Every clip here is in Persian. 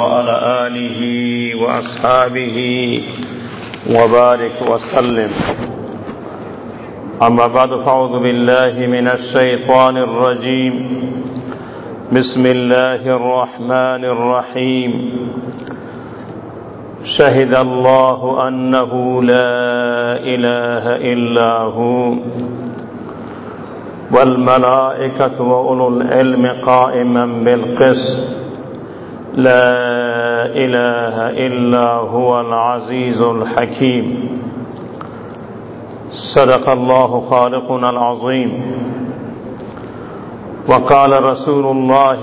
وعلى آله وأصحابه وبارك وسلم. أما بعد فأعوذ بالله من الشيطان الرجيم. بسم الله الرحمن الرحيم. شهد الله أنه لا إله إلا هو. والملائكة وأولو العلم قائما بالقسط. لا إله إلا هو العزيز الحكيم. صدق الله خالقنا العظيم. وقال رسول الله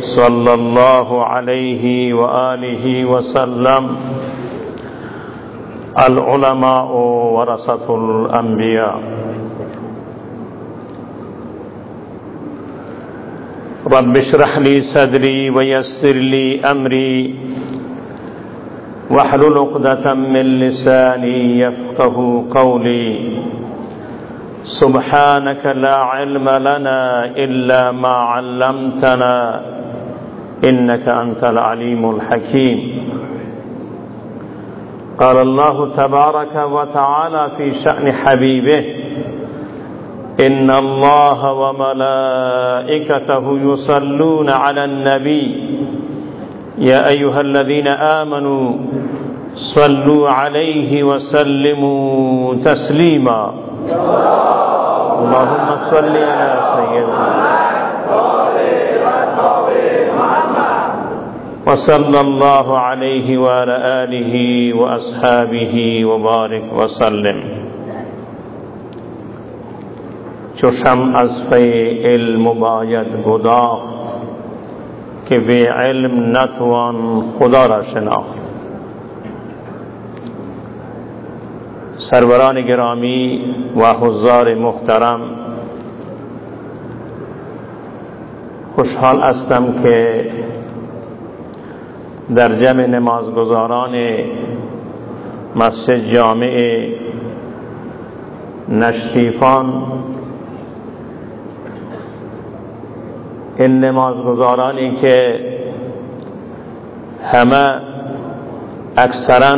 صلى الله عليه وآله وسلم، العلماء ورثة الأنبياء. رب اشرح لي صدري ويسر لي أمري واحلل عقدة من لساني يفقه قولي. سبحانك لا علم لنا إلا ما علمتنا إنك أنت العليم الحكيم. قال الله تبارك وتعالى في شأن حبيبه إن الله وملائكته يصلون على النبي. يا أيها الذين آمنوا صلوا عليه وسلموا تسليما. اللهم صل على سيدنا وصلى الله عليه وعلى آله وأصحابه وبارك وسلم. چشم از پی علم باید گداخت که به علم نتوان خدا را شناخت. سروران گرامی و حضار محترم خوشحال هستم که در جمع نمازگزاران مسجد جامع نشتیفان این نمازگزارانی که همه اکثرا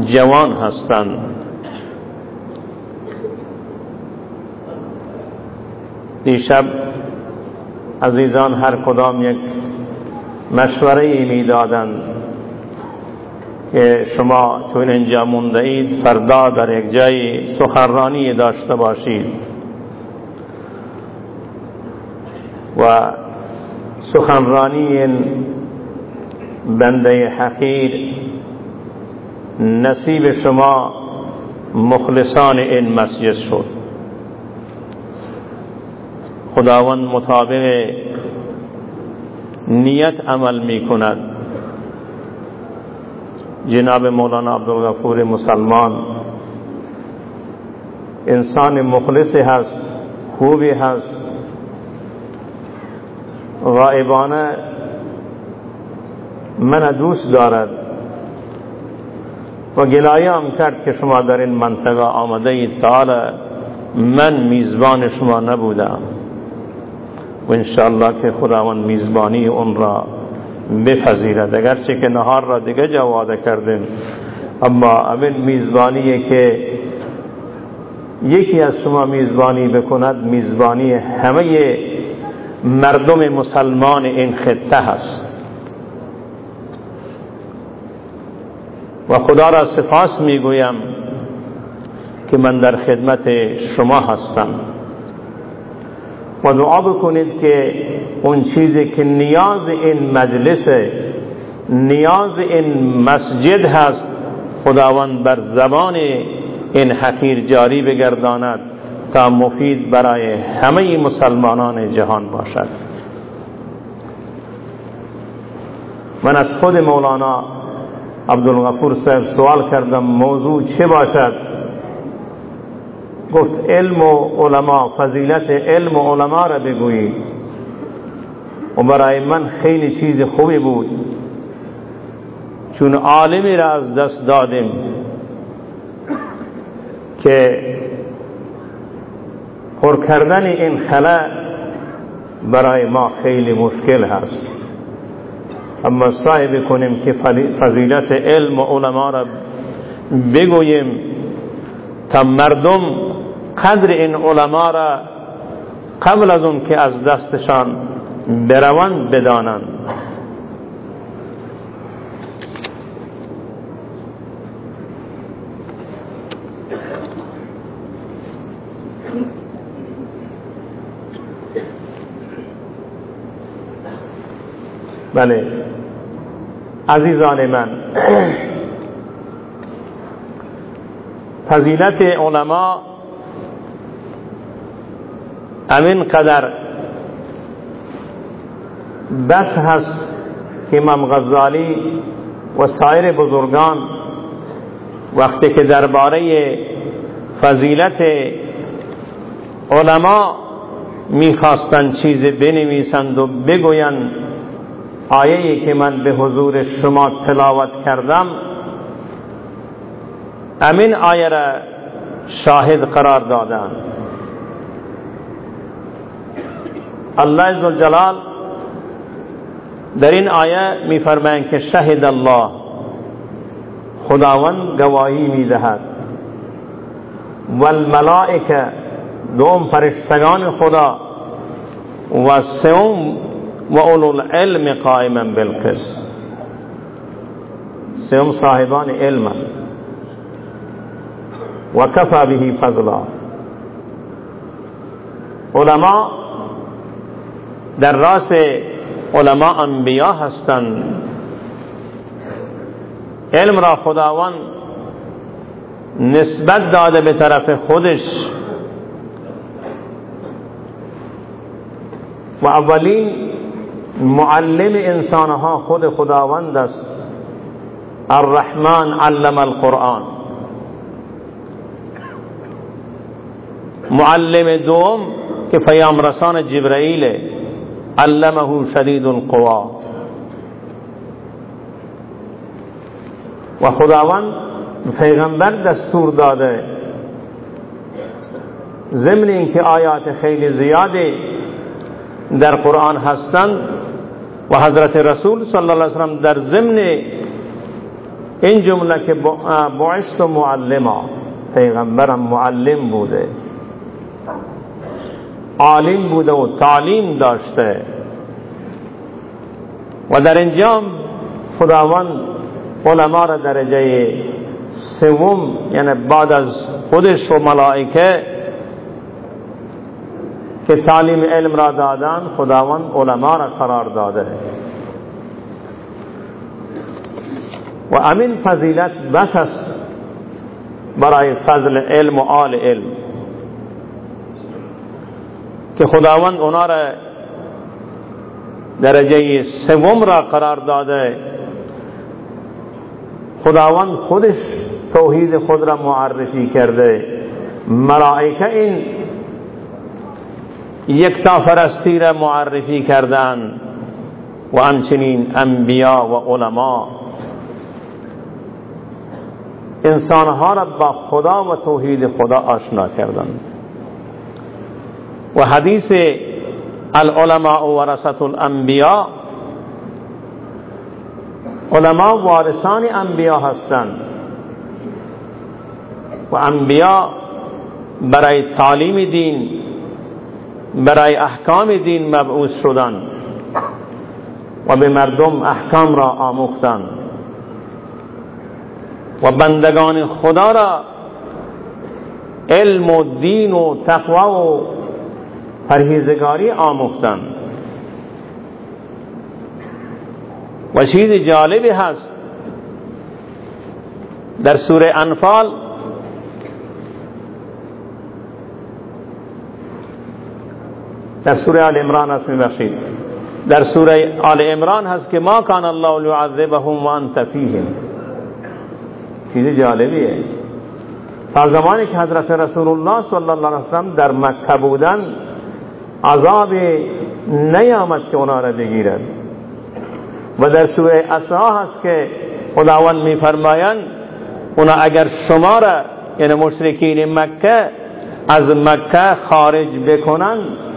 جوان هستند. دیشب عزیزان هر کدام یک مشوره ای می‌دادند که شما چون اینجا مونده اید فردا در یک جای سخنرانی داشته باشید. و سخنرانی بنده حقیر نصیب شما مخلصان این مسجد شد. خداوند مطابق نیت عمل می کند جناب مولانا عبدالغفور مسلمان انسان مخلص هست خوبی هست غائبانه من دوست دارد. و گلایه هم کرد که شما در این منطقه آمده اید تعالی من میزبان شما نبودم. و انشاءالله که خداوند میزبانی اون را بپذیرد. اگرچه که نهار را دیگه جواده کردیم. اما اول میزبانیه که یکی از شما میزبانی بکند میزبانی همه مردم مسلمان این خطه هست. و خدا را سپاس می‌گویم که من در خدمت شما هستم. و دعا بکنید که اون چیزی که نیاز این مجلس نیاز این مسجد هست خداوند بر زبان این حقیر جاری بگرداند. تا مفید برای همه مسلمانان جهان باشد. من از خود مولانا عبدالغفور صاحب سوال کردم موضوع چه باشد؟ گفت علم و علما فضیلت علم و علما را بگویید و برای من خیلی چیز خوبی بود. چون عالمی را از دست دادیم که پر کردن این خلا برای ما خیلی مشکل هست. اما سعی بکنیم که فضیلت علم و علما را بگوییم تا مردم قدر این علما را قبل از اون که از دستشان بروند بدانند. بله. عزیزان من فضیلت علما امین قدر بس هست که امام غزالی و سایر بزرگان وقتی که درباره فضیلت علما می‌خواستند چیز بنویسند و بگویند آیه که من به حضور شما تلاوت کردم امین آیه را شاهد قرار دادن الله عزوجلال در این آیه میفرمایند که شهد الله خداوند گواهی می‌دهد. والملائکه دوم فرشتگان خدا و سوم و اولو العلم قائما بالقسط. سوم صاحبان علم و کفا به فضلا. علما در راس علما انبیا هستند علم را خداوند نسبت داده به طرف خودش. و اولین معلم انسانها خود خداوند است. الرحمن علم القرآن. معلم دوم که پیام رسان جبرائیل علمه شدید القوا. و خداوند پیغمبر دستور داده. ضمن اینکه آیات خیلی زیادی در قرآن هستند و حضرت رسول صلی الله علیه وسلم در ضمن این جمله که بعثت معلما پیغمبرم معلم بوده. عالم بوده و تعلیم داشته. و در اینجا خداوند علما را درجه سوم یعنی بعد از خودش و ملائکه که تعلیم علم را دادن خداوند علما را قرار داده. و امین فضیلت بس است برای فضل علم و آل علم که خداوند اونا را درجه سوم را قرار داده. خداوند خودش توحید خود را معرفی کرده. ملائکه این یکتا فرستی را معرفی کردن و همچنین انبیا و علما. انسانها را با خدا و توحید خدا آشنا کردند. و حدیث العلماء ورثت الانبیاء علما وارثان انبیا هستند. و انبیا برای تعلیم دین برای احکام دین مبعوث شدن و به مردم احکام را آموختن. و بندگان خدا را علم و دین و تقوا و پرهیزگاری آموختن. و چیز جالبی هست در سوره انفال در سوره آل عمران هست میبخشید. در سوره آل عمران هست که ما کان الله لیعذبهم و انت فیهم. چیز جالبیه. تا زمانی که حضرت رسول الله صلی الله علیه وسلم در مکه بودن عذاب نیامد که اونا را بگیرد و در سوره اسراء هست که خداوند میفرمایند اونا اگر شما را یعنی مشرکین مکه از مکه خارج بکنند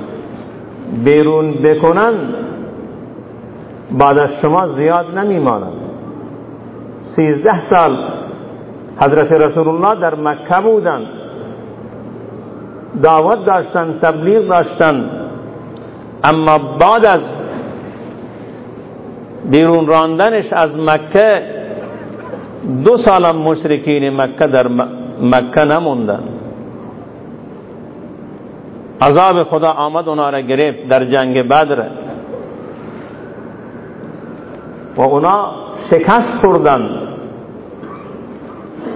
بیرون بکنن بعد از شما زیاد نمیماند سیزده سال حضرت رسول الله در مکه بودند. دعوت داشتن تبلیغ داشتن. اما بعد از بیرون راندنش از مکه دو سال مشرکین مکه در مکه نموندن. عذاب خدا آمد اونا را گرفت در جنگ بدر. و اونا شکست خوردن.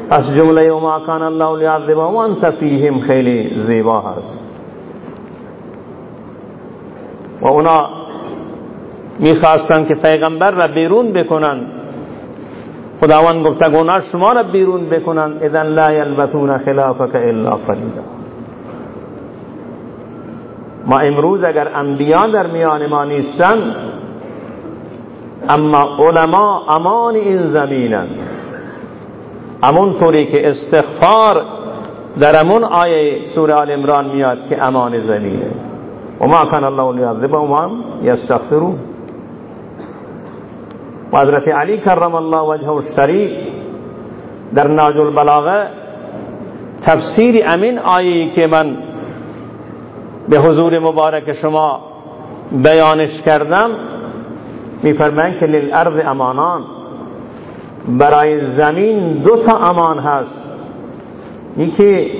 از جمله ما کان الله و انت فیهم خیلی زیبا هست. و اونا می‌خواستن که پیغمبر را بیرون بکنن. خداوند گفت اونا شما را بیرون بکنن. اذن لا یلبثون خلافک الا قلیلا. ما امروز اگر انبیاء در میان ما نیستن اما علما امان این زمینن. همون طوری که استغفار در امون آیه سوره آل عمران میاد که امان زمینه. و ما کان الله لیعذبهم و هم یستغفرون. و حضرت علی کرم الله وجهه الشریف در ناج البلاغه تفسیر امین آیه که من به حضور مبارک شما بیانش کردم میفرمایند که للارض امانان. برای زمین دو تا امان هست. یکی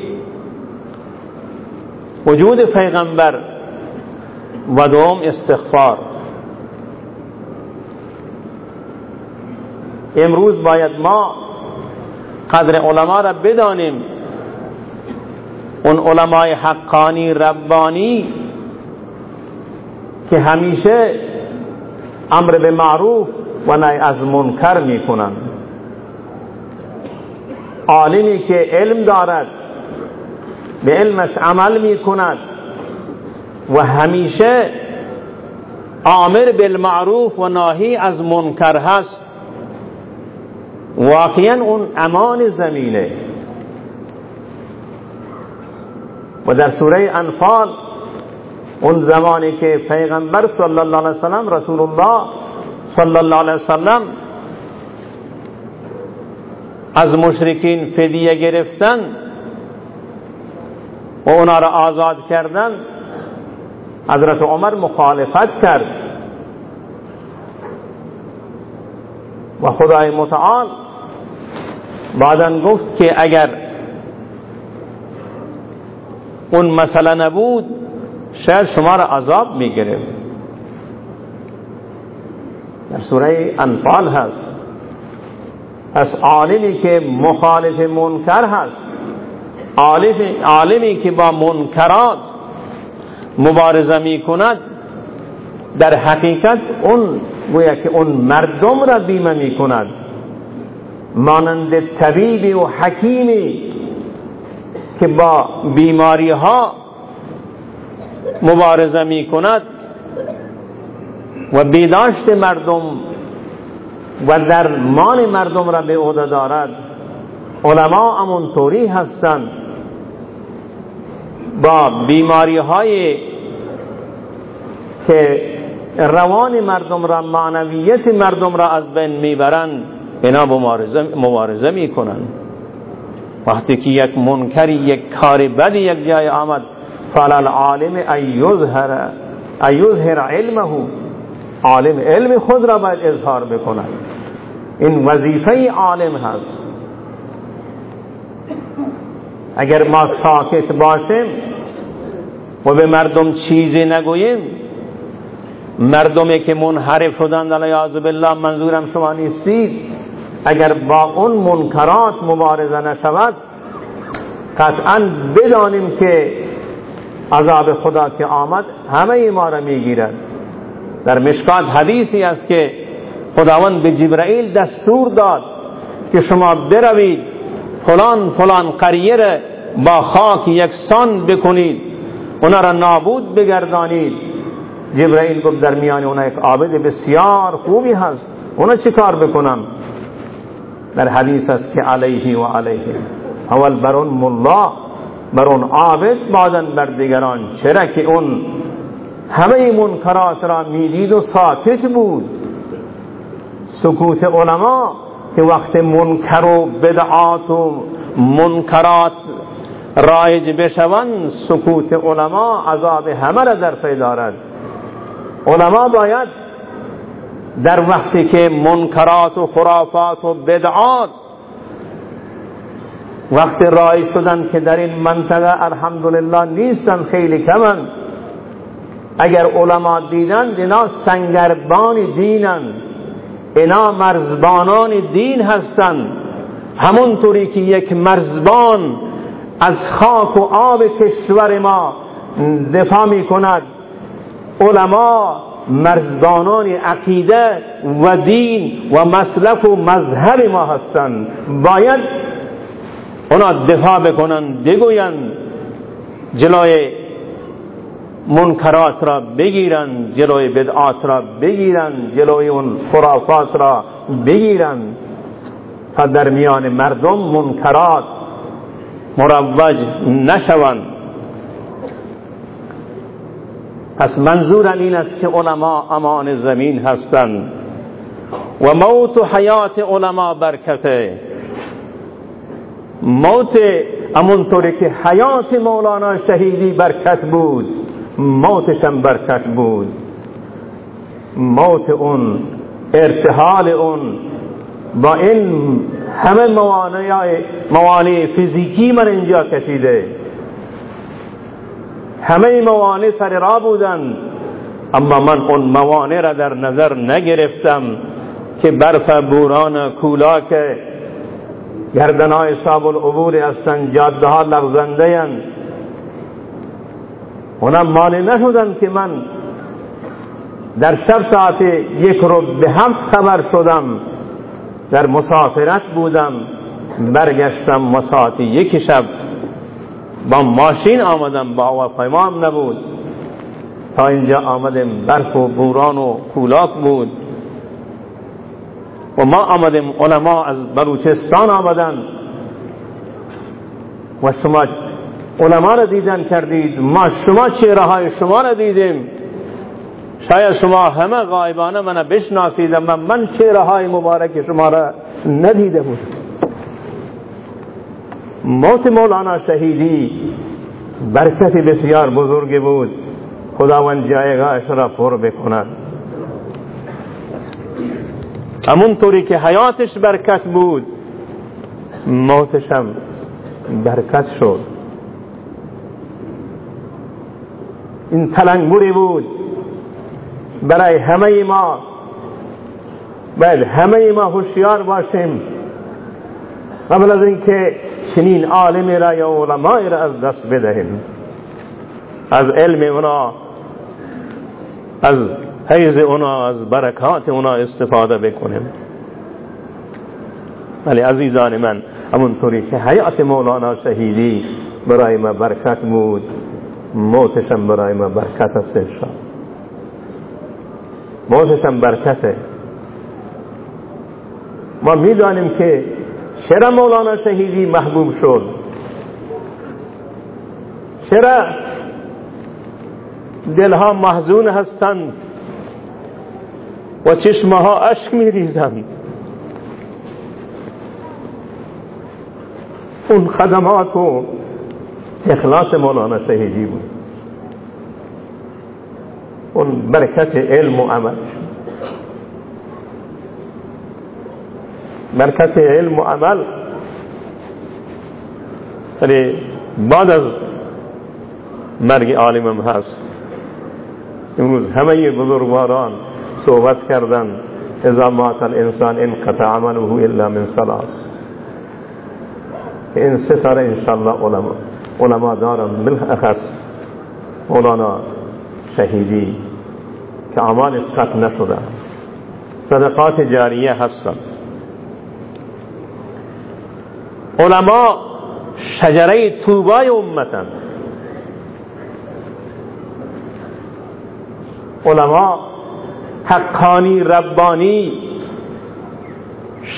وجود پیغمبر و دوم استغفار. امروز باید ما قدر علما را بدانیم اون علمای حقانی ربانی که همیشه امر به معروف و نهی از منکر می‌کنند عالمی که علم دارد به علمش عمل می‌کند و همیشه آمر بالمعروف و ناهی از منکر هست. واقعا اون امان زمینه. و در سوره انفال اون زمانی که پیغمبر صلی الله علیه وسلم رسول الله صلی الله علیه وسلم از مشرکین فدیه گرفتن و اونا را آزاد کردن حضرت عمر مخالفت کرد. و خدای متعال بعدا گفت که اگر اون مسئله نبود شاید شما را عذاب می‌گرفت. در سوره انفال هست. پس عالمی که مخالف منکر هست عالمی که با منکرات مبارزه می کند در حقیقت اون گویا که اون مردم را بیمه می کند مانند طبیب و حکیمی که با بیماری ها مبارزه می کند و بیداشت مردم و درمان مردم را به عهده دارد علما همون طوری هستند. با بیماری های که روان مردم را معنویت مردم را از بین می‌برند اینا مبارزه, مبارزه می‌کنن وقتی که یک منکری یک کار بدی یک جای آمد فعل عالم ایظهر ایظهر علمه عالم علم خود را باید اظهار بکند. این وظیفه عالم هست. اگر ما ساکت باشیم و به مردم چیزی نگوییم مردمی که منحرف شدند علیه بالله منظورم شما نیستید. اگر با اون منکرات مبارزه نشود قطعا بدانیم که عذاب خدا که آمد همه ما را می‌گیرد. در مشکات حدیثی است که خداوند به جبرائیل دستور داد که شما بروید فلان فلان قریه با خاک یکسان بکنید اونا را نابود بگردانید. جبرائیل گفت در میان اونا یک عابد بسیار خوبی هست اونا چی کار بکنم؟ در حدیث است که علیه و علیه. اول بر اون ملا بر اون عابد بعدن بر دیگران. چرا که اون همه منکرات را می‌دید و ساکت بود. سکوت علما که وقت منکر و بدعات و منکرات رایج بشوند سکوت علما عذاب همه را در پی دارد. علما باید در وقتی که منکرات و خرافات و بدعات وقت رای شدن که در این منطقه الحمدلله نیستن خیلی کمن. اگر علما دیدن اینا سنگربان دینن. اینا مرزبانان دین هستند همونطوری که یک مرزبان از خاک و آب کشور ما دفاع می کند علما مرزبانان عقیده و دین و مسلک و مذهب ما هستند باید اونا دفاع بکنن بگویند جلوی منکرات را بگیرن جلوی بدعات را بگیرن جلوی اون خرافات را بگیرن. تا در میان مردم منکرات مروج نشوند. پس منظورم این است که علما امان زمین هستند. و موت و حیات علما برکته. موت همونطوری که حیات مولانا شهیدی برکت بود موتشم برکت بود. موت اون ارتحال اون با این همه موانع موانع فیزیکی من اینجا کشیده. همه موانع سر را بودن. اما من اون موانع را در نظر نگرفتم که برف بوران کولاک گردنهای صاحب العبور هستن جاده ها لغزنده هن. اونم مانع نشدن که من در شب ساعت یک رو به هم خبر شدم. در مسافرت بودم برگشتم ما ساعت یک شب. با ماشین آمدم با هواپیما هم نبود. تا اینجا آمدم برف و بوران و کولاک بود. و ما آمدیم علما از بلوچستان آمدن. و شما علما را دیدن کردید ما شما چهره های شما را دیدیم؟ شاید شما همه غایبانه من بشناسید من من چهره های مبارک شما را ندیده بود موت مولانا شهیدی برکت بسیار بزرگ بود. خداوند جایگاهش را پر بکند. همون طوری که حیاتش برکت بود موتش هم برکت شد. این تلنگوری بود برای همه ما. باید همه ما هوشیار باشیم. قبل از اینکه چنین عالمی را یا علمای را از دست بدهیم. از علم اونا از حیز اونا از برکات اونا استفاده بکنیم. ولی عزیزان من همونطوری که حیات مولانا شهیدی برای ما برکت بود موتشم برای ما برکت است انشاء موتشم برکته. ما می‌دانیم که چرا مولانا شهیدی محبوب شد؟ چرا دلها محزون هستند و چشمها اشک میریزند؟ اون خدمات و اخلاص مولانا شهیدی بود. اون برکت علم و عمل. برکت علم و عمل. ولی بعد از مرگ عالمم هست. امروز همه بزرگواران صحبت کردن اذا مات الانسان انقطع عمله الا من ثلاث. این ستاره انشاءالله علما علما دارم. بالاخص مولانا شهیدی که اعمال قطع نشده. صدقات جاریه هستند علما شجره توبای امتن. علما حقانی ربانی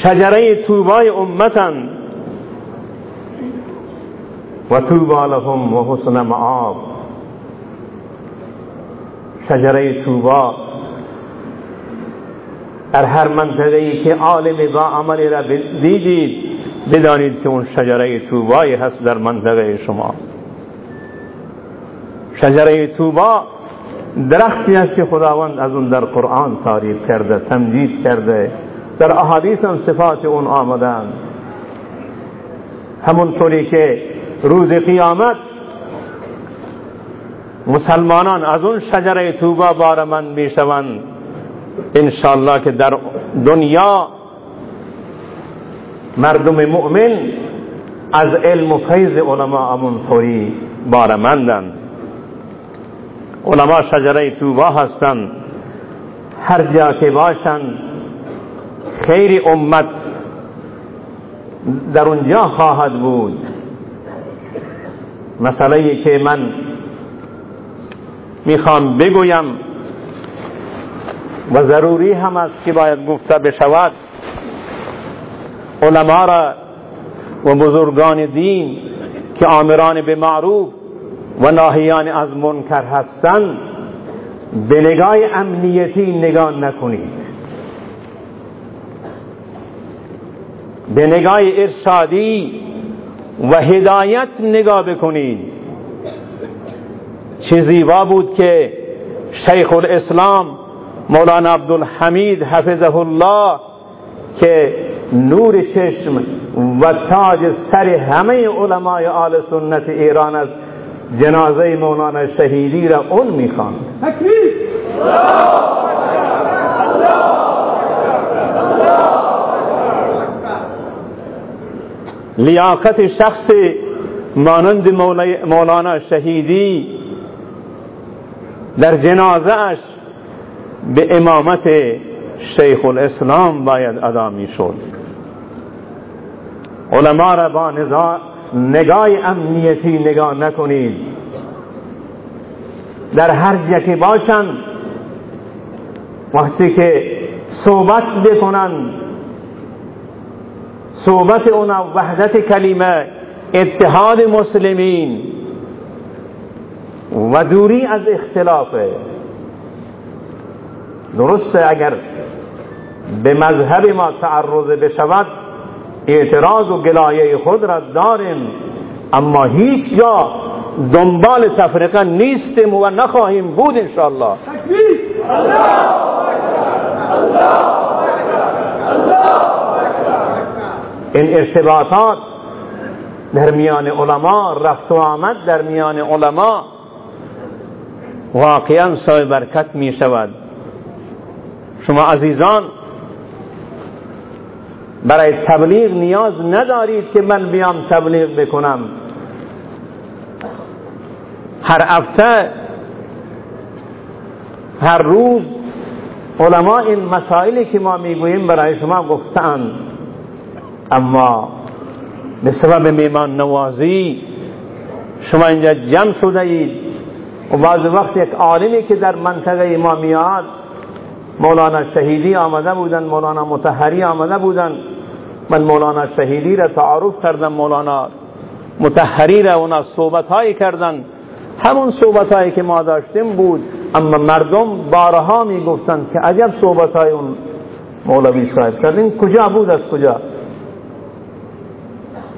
شجره توبای امتن. و توبا لهم و حسن معاب. شجره توبا در هر منطقه ای که عالم با عملی را دیدید. بدانید که اون شجره توبایی هست در منطقه شما. شجره توبا درختی است که خداوند از اون در قرآن تعریف کرده تمجید کرده. در احادیث هم صفات اون آمدن. همونطوری که روز قیامت مسلمانان از اون شجره توبا بارمند می‌شوند. انشاءالله که در دنیا مردم مؤمن از علم و فیض علما همونطوری بارمندند. علما شجره توبا هستند. هر جا که باشند خیر امت در اونجا خواهد بود. مسئله که من می‌خوام بگویم و ضروری هم است که باید گفته بشود علما را و بزرگان دین که آمران به معروف و ناهیان از منکر هستند به نگاه امنیتی نگاه نکنید. به نگاه ارشادی و هدایت نگاه بکنید. چه زیبا بود که شیخ الاسلام مولانا عبدالحمید حفظه الله که نور چشم و تاج سر همه علمای آل سنت ایران از جنازه مولانا شهیدی را اون می‌خوان لیاقت شخص مانند مولانا شهیدی در جنازه اش به امامت شیخ الاسلام باید ادا می شد علما را با نگاه امنیتی نگاه نکنید. در هر جا که باشند. وقتی که صحبت بکنند. صحبت اونا وحدت کلمه اتحاد مسلمین. و دوری از اختلافه درسته اگر به مذهب ما تعرض بشود اعتراض و گلایه خود را داریم. اما هیچ جا دنبال تفرقه نیستیم و نخواهیم بود انشاءالله. این ارتباطات در میان علما رفت و آمد در میان علما واقعا سای برکت می شود شما عزیزان برای تبلیغ نیاز ندارید که من بیام تبلیغ بکنم. هر هفته هر روز علما این مسائلی که ما می‌گوییم برای شما گفتن اما به سبب میمان نوازی شما اینجا جمع شده اید. و بعض وقت یک عالمی که در منطقه ما میاد مولانا شهیدی آمده بودن مولانا متحری آمده بودن. من مولانا شهیدی را تعارف کردم مولانا متحری را اونا صحبت هایی کردن. همون صحبت هایی که ما داشتیم بود. اما مردم بارها می گفتن که عجب صحبت های اون مولوی صاحب کردین. کجا بود؟ از کجا؟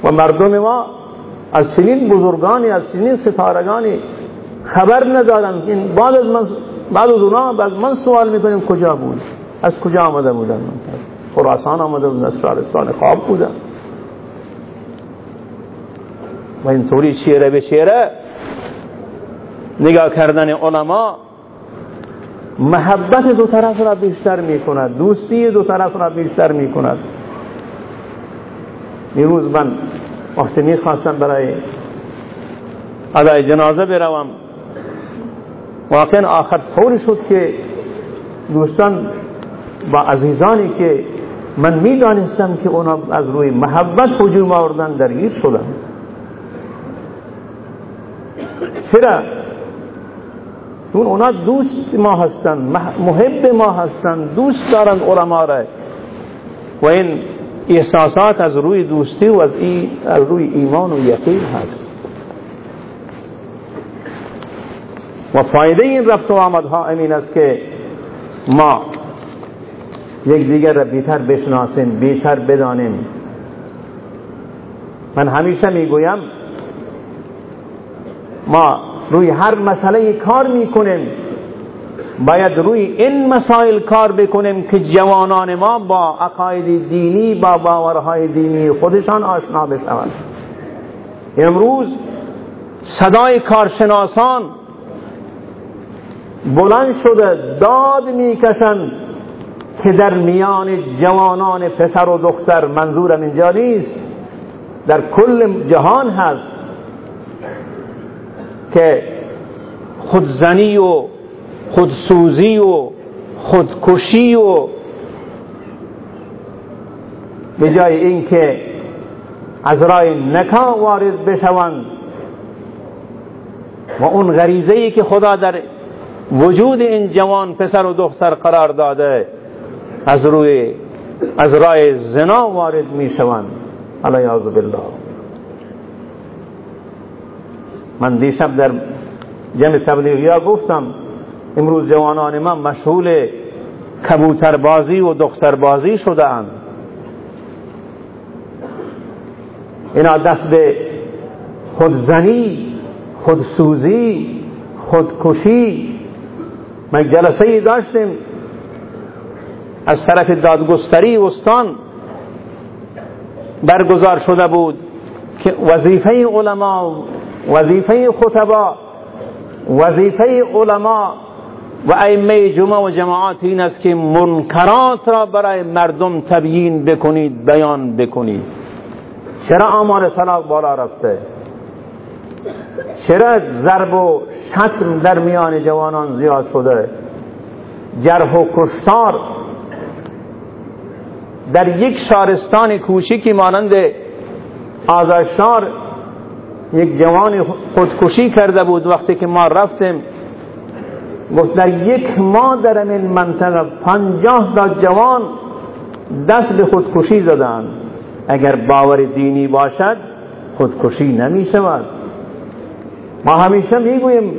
و مردم ما از چنین بزرگانی از چنین ستارگانی خبر ندارن این بعد از من بعد از اونا بعد من سوال می‌کنیم کجا بود؟ از کجا آمده بودن؟ خراسان آمده بودن اسرارستان خواب بودن و اینطوری شیره به شیره نگاه کردن علما محبت دو طرف را بیشتر می کند دوستی دو طرف را بیشتر می کند روز من وقتی می خواستم برای ادای جنازه بروم واقعا آخر طوری شد که دوستان با عزیزانی که من می‌دانستم که اونا از روی محبت حجوم آوردن درگیر شدن. چرا؟ چون اونا دوست ما هستن محب ما هستن دوست دارن علما را. و این احساسات از روی دوستی و از, ای از روی ایمان و یقین هست. و فایده این رفت و آمدها امین است که ما یک دیگر را بیتر بشناسیم بیتر بدانیم. من همیشه می‌گویم ما روی هر مسئله کار می‌کنیم باید روی این مسائل کار بکنیم که جوانان ما با عقاید دینی با باورهای دینی خودشان آشنا بشوند. امروز صدای کارشناسان بلند شده داد می‌کشند. که در میان جوانان پسر و دختر منظورم اینجا نیست در کل جهان هست که خودزنی و خودسوزی و خودکشی و به جای اینکه از راه نکا وارد بشوند و اون غریزه ای که خدا در وجود این جوان پسر و دختر قرار داده از روی از راه زنا وارد می شوند علیه بالله. من دیشب در جمع تبلیغی ها گفتم امروز جوانان من مشغول کبوتربازی و دختربازی شده اند اینا دست به خودزنی خودسوزی خودکشی. من جلسه ای داشتیم. از طرف دادگستری استان برگزار شده بود که وظیفه علما وظیفه خطبا وظیفه علما و ائمه جمعه و جماعات این است که منکرات را برای مردم تبیین بکنید بیان بکنید. چرا آمار طلاق بالا رفته؟ چرا ضرب و شتم در میان جوانان زیاد شده؟ جرح و کشتار در یک شارستان کوچیکی مانند آزاشار یک جوان خودکشی کرده بود وقتی که ما رفتیم. گفت در یک ماه در این منطقه پنجاه تا جوان دست به خودکشی زدن. اگر باور دینی باشد خودکشی نمی شود. ما همیشه می‌گوییم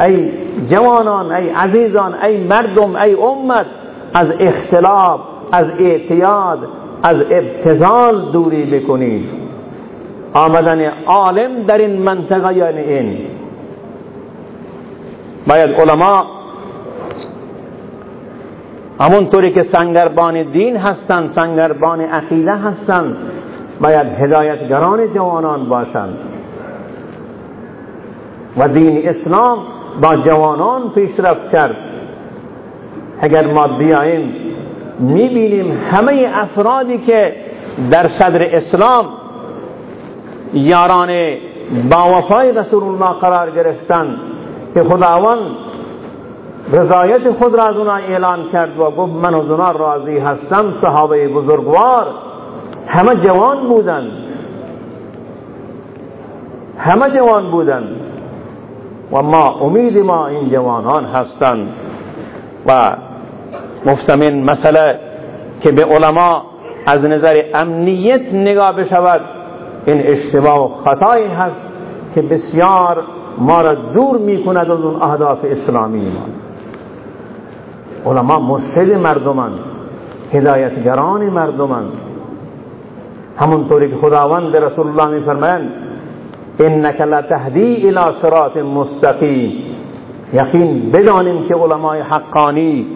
ای جوانان ای عزیزان ای مردم ای امت از اختلاف از اعتیاد از ابتزال دوری بکنید. آمدن عالم در این منطقه یعنی این؟ باید علما همونطوری که سنگربان دین هستند سنگربان عقیده هستند باید هدایتگران جوانان باشند و دین اسلام با جوانان پیشرفت کرد. اگر ما بیاییم می‌بینیم همه افرادی که در صدر اسلام یاران با وفای رسول الله قرار گرفتن که خداوند رضایت خود را از اونا اعلان کرد و گفت من از اونا راضی هستم صحابه بزرگوار. همه جوان بودن. همه جوان بودن. و ما امید ما این جوانان هستند. و مفتمین مسئله که به علما از نظر امنیت نگاه بشود این اشتباه و خطایی هست که بسیار ما را دور می کند از اون اهداف اسلامی ما علما مرشد مردمان هدایتگران مردمان. همونطوری که خداوند رسول الله می فرمایند انک لتهدی الى صراط مستقیم. یقین بدانیم که علمای حقانی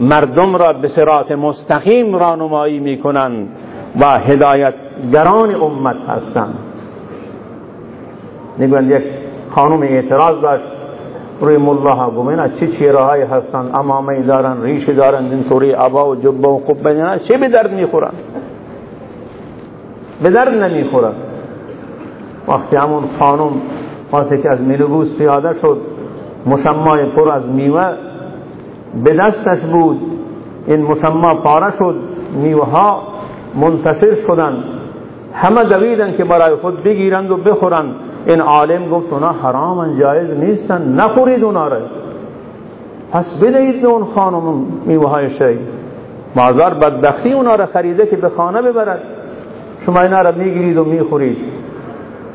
مردم را به صراط مستقیم راهنمایی می‌کنند و هدایتگران امت هستند می‌گویند یک خانم اعتراض داشت روی ملاها گومین چه چیره های هستند امامه دارن ریش دارن اینطوری عبا و جبه و قبه چه به درد می‌خورن؟ به درد نمی‌خورن. وقتی همون خانم وقتی که از میلوبوس پیاده شد مشمای پر از میوه به دستش بود. این مشما پاره شد. میوه ها منتشر شدند. همه دویدن که برای خود بگیرند و بخورند. این عالم گفت اونا حرام جایز نیستن. نخورید اونا را. پس بدهید به اون خانم میوه های شی بازار بدبختی اونا را خریده که به خانه ببرد. شما اینا را می‌گیرید و می‌خورید.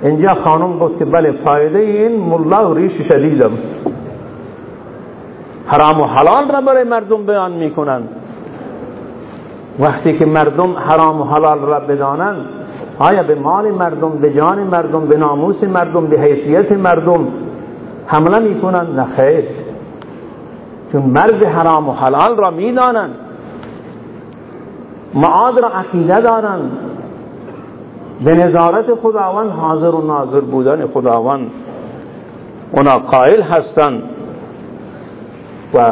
اینجا خانم گفت که بله فایده این ملا و ریش شدیدم. حرام و حلال را برای مردم بیان می‌کنند. وقتی که مردم حرام و حلال را بدانند آیا به مال مردم به جان مردم به ناموس مردم به حیثیت مردم حمله می‌کنند؟ نه خیر. چون مرد حرام و حلال را می‌دانند. معاد را عقیده دارند. به نظارت خداوند حاضر و ناظر بودن خداوند. اونا قائل هستند. و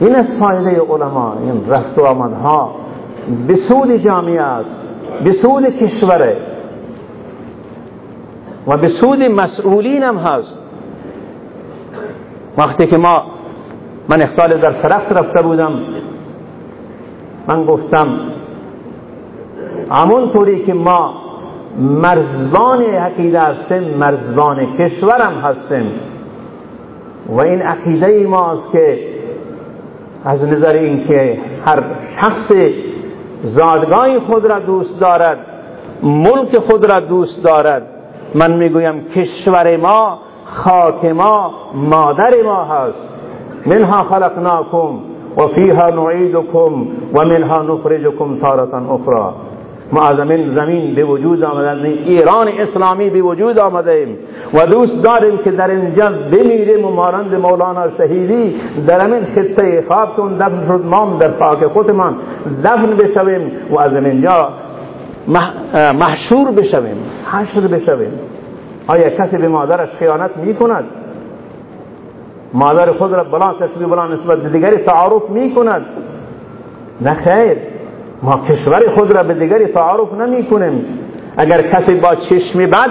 این از فایده علما این رفت و آمدها به سود جامعه است به سود کشوره و به سود مسئولین هم هست. وقتی که ما من اختال در سرخت رفته بودم من گفتم همون طوری که ما مرزبان عقیده هستیم مرزبان کشورم هستیم. و این عقیده ماست که از نظر اینکه هر شخص زادگاه خود را دوست دارد ملک خود را دوست دارد من می‌گویم کشور ما خاک ما مادر ما هست. منها خلقناکم و فیها نعیدکم و منها نخرجکم تارتا اخرى ما زمین به وجود آمدن ایران اسلامی به وجود آمده ایم و دوست داریم که در اینجا بمیریم و مارند مولانا شهیدی در این خطه خواب کن دفن شد ما در خاک خودمان دفن بشویم و از اینجا محشور بشویم حشر بشویم. آیا کسی به مادرش خیانت می کند مادر خود را بلا تشبیه بلا نسبت دیگری تعارف می کند نه خیر. ما کشور خود را به دیگری تعارف نمی کنیم اگر کسی با چشم بد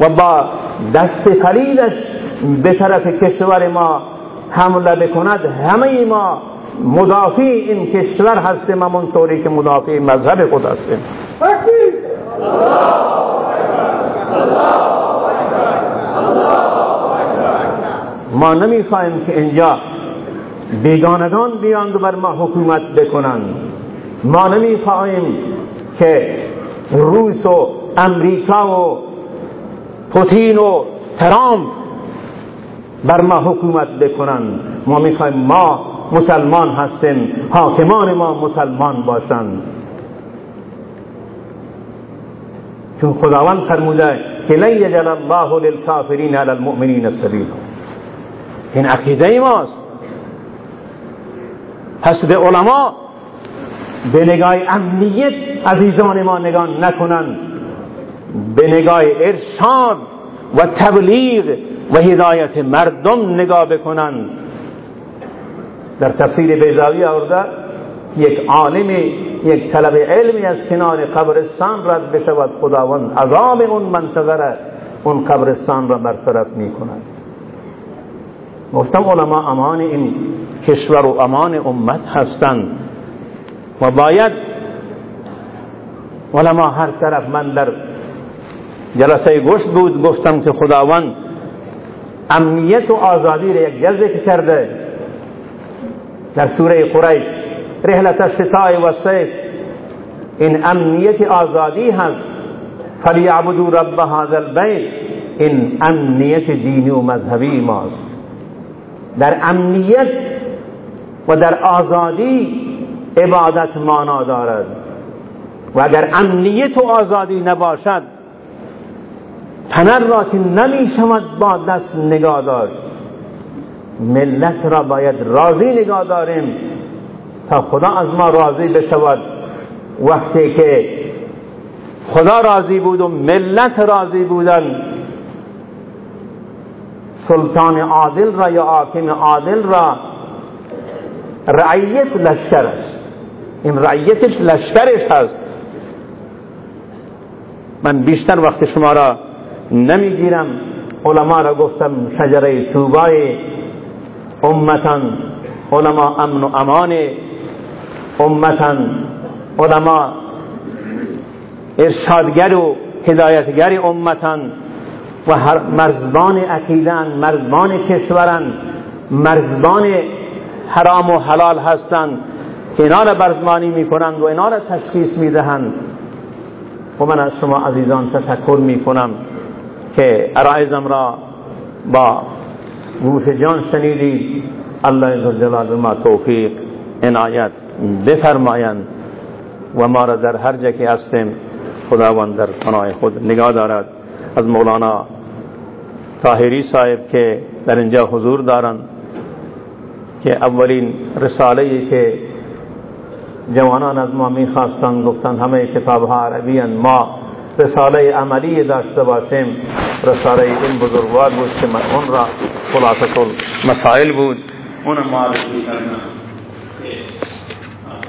و با دست خلیدش به طرف کشور ما حمله بکند همه ما مدافع این کشور هستیم همون طوری که مدافع مذهب خود هستیم. ما نمی‌خواهیم که اینجا بیگانگان بیاند بر ما حکومت بکنند ما نمی‌خواهیم که روس و امریکا و پوتین و ترامپ بر ما حکومت بکنند ما می‌خوایم ما مسلمان هستیم حاکمان ما مسلمان باشند چون خداوند فرموده که لن یجل الله للکافرین علی المؤمنین السبیل این عقیده ماست. به علما به نگاه امنیت عزیزان ما نگاه نکنند. به نگاه ارشاد و تبلیغ و هدایت مردم نگاه بکنند. در تفسیر بیزاوی آورده یک عالمی یک طلب علمی از کنار قبرستان رد بشود. خداوند عذاب اون منطقه اون قبرستان را برطرف می کند گفتم علما امان این کشور و امان امت هستند. و باید علما هر طرف من در جلسه گشت بود گفتم که خداوند امنیت و آزادی را یک جزء کرده در سوره قریش رحلت الشتاء و صیف این امنیت آزادی هست. فلیعبدوا رب هذا البیت این امنیت دینی و مذهبی ماست. در امنیت و در آزادی عبادت مانا دارد. و اگر امنیت و آزادی نباشد تنر را که نمی شود با دست نگاه داشت ملت را باید راضی نگاه داریم تا خدا از ما راضی بشود. وقتی که خدا راضی بود و ملت راضی بودن سلطان عادل را یا حاکم عادل را رعیت لشکر است. این رعیتش لشکرش هست. من بیشتر وقت شما را نمی‌گیرم. علما را گفتم شجره توبای امتن علما امن و امان. امتن علما ارشادگر و هدایتگر امتن و هر مرزبان عقیدن مرزبان کشورن مرزبان حرام و حلال هستند. که اینا را برزمانی می‌کنند و اینا را تشخیص می‌دهند. و من از شما عزیزان تشکر می‌کنم که ارائزم را با گوش جان شنیدید الله عزوجل به ما توفیق عنایت بفرمایند. و ما را در هر جا که هستیم خداوند در پناه خود نگاه دارد. از مولانا طاهری صاحب که در اینجا حضور دارند که اولین رساله که جوانان از ما میخواستند گفتند همه کتاب ها عربی ما رساله عملی داشته باشیم رساله این بزرگوار بود که من اون را خلاصه مسائل بود. اون کردم